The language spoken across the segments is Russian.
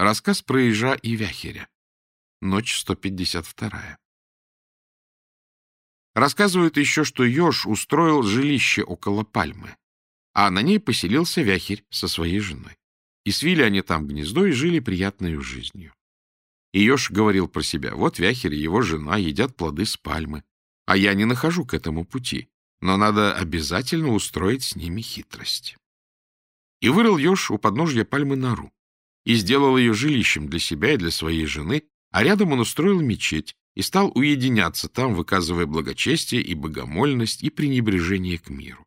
Рассказ про ежа и вяхеря. Ночь 152. Рассказывают еще, что еж устроил жилище около пальмы, а на ней поселился вяхерь со своей женой. И свили они там гнездо и жили приятной жизнью. И еж говорил про себя, вот вяхерь и его жена едят плоды с пальмы, а я не нахожу к этому пути, но надо обязательно устроить с ними хитрость. И вырыл еж у подножья пальмы нору и сделал ее жилищем для себя и для своей жены, а рядом он устроил мечеть и стал уединяться там, выказывая благочестие и богомольность и пренебрежение к миру.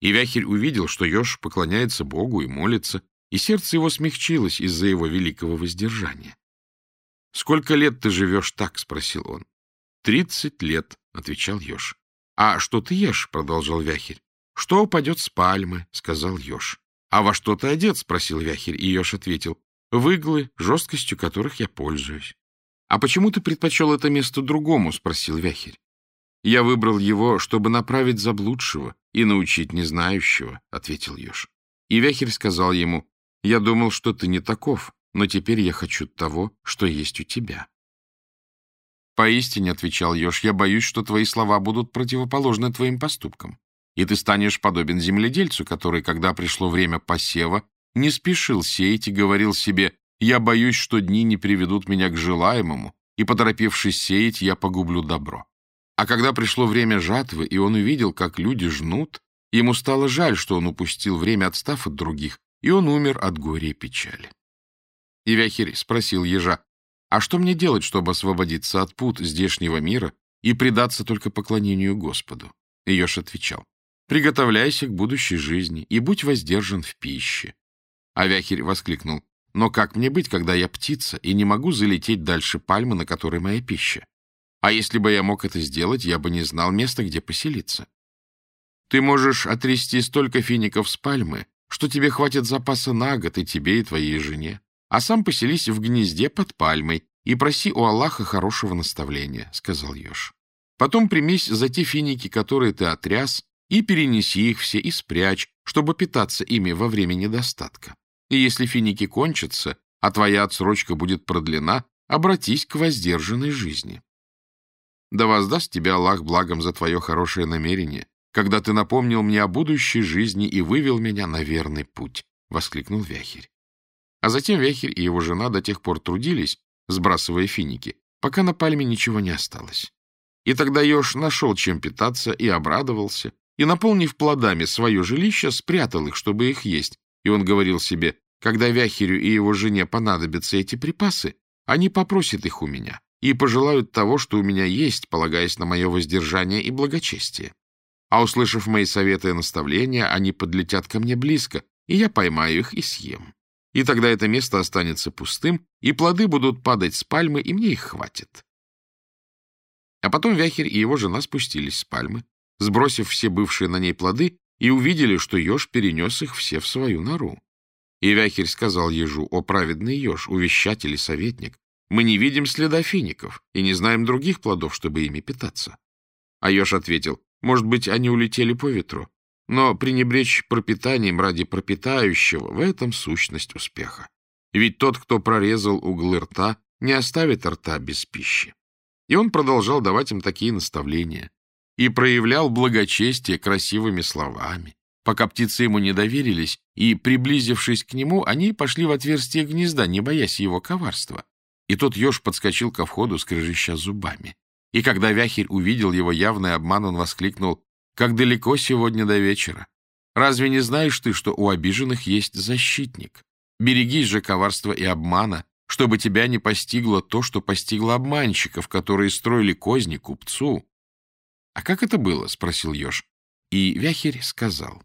И Вяхерь увидел, что еж поклоняется Богу и молится, и сердце его смягчилось из-за его великого воздержания. — Сколько лет ты живешь так? — спросил он. — Тридцать лет, — отвечал еж. — А что ты ешь? — продолжал Вяхерь. — Что упадет с пальмы? — сказал еж. — А во что ты одет? — спросил Вяхерь, и еж ответил. — В иглы, жесткостью которых я пользуюсь. — А почему ты предпочел это место другому? — спросил Вяхерь. — Я выбрал его, чтобы направить заблудшего и научить незнающего, — ответил еж. И Вяхерь сказал ему, — Я думал, что ты не таков, но теперь я хочу того, что есть у тебя. Поистине, — отвечал еж, — я боюсь, что твои слова будут противоположны твоим поступкам, и ты станешь подобен земледельцу, который, когда пришло время посева, не спешил сеять и говорил себе, «Я боюсь, что дни не приведут меня к желаемому, и, поторопившись сеять, я погублю добро». А когда пришло время жатвы, и он увидел, как люди жнут, ему стало жаль, что он упустил время, отстав от других, и он умер от горя и печали. И Вяхирь спросил ежа, а что мне делать, чтобы освободиться от пут здешнего мира и предаться только поклонению Господу? Еж отвечал. Приготовляйся к будущей жизни и будь воздержан в пище. А Вяхирь воскликнул. Но как мне быть, когда я птица и не могу залететь дальше пальмы, на которой моя пища? А если бы я мог это сделать, я бы не знал места, где поселиться. Ты можешь отрясти столько фиников с пальмы, что тебе хватит запаса на год и тебе, и твоей жене а сам поселись в гнезде под пальмой и проси у Аллаха хорошего наставления, — сказал Ёж. Потом примись за те финики, которые ты отряс, и перенеси их все и спрячь, чтобы питаться ими во время недостатка. И если финики кончатся, а твоя отсрочка будет продлена, обратись к воздержанной жизни. Да воздаст тебе Аллах благом за твое хорошее намерение, когда ты напомнил мне о будущей жизни и вывел меня на верный путь, — воскликнул Вяхерь. А затем Вяхер и его жена до тех пор трудились, сбрасывая финики, пока на пальме ничего не осталось. И тогда Ёж нашел чем питаться и обрадовался, и, наполнив плодами свое жилище, спрятал их, чтобы их есть. И он говорил себе, когда Вяхерю и его жене понадобятся эти припасы, они попросят их у меня и пожелают того, что у меня есть, полагаясь на мое воздержание и благочестие. А услышав мои советы и наставления, они подлетят ко мне близко, и я поймаю их и съем и тогда это место останется пустым, и плоды будут падать с пальмы, и мне их хватит. А потом Вяхерь и его жена спустились с пальмы, сбросив все бывшие на ней плоды, и увидели, что еж перенес их все в свою нору. И Вяхерь сказал ежу, о праведный еж, увещатель и советник, мы не видим следа фиников и не знаем других плодов, чтобы ими питаться. А еж ответил, может быть, они улетели по ветру, но пренебречь пропитанием ради пропитающего — в этом сущность успеха. Ведь тот, кто прорезал углы рта, не оставит рта без пищи. И он продолжал давать им такие наставления и проявлял благочестие красивыми словами. Пока птицы ему не доверились, и, приблизившись к нему, они пошли в отверстие гнезда, не боясь его коварства. И тот еж подскочил ко входу, скрежеща зубами. И когда Вяхерь увидел его явный обман, он воскликнул как далеко сегодня до вечера? Разве не знаешь ты, что у обиженных есть защитник? Берегись же коварства и обмана, чтобы тебя не постигло то, что постигло обманщиков, которые строили козни купцу. — А как это было? — спросил еж. И Вяхерь сказал.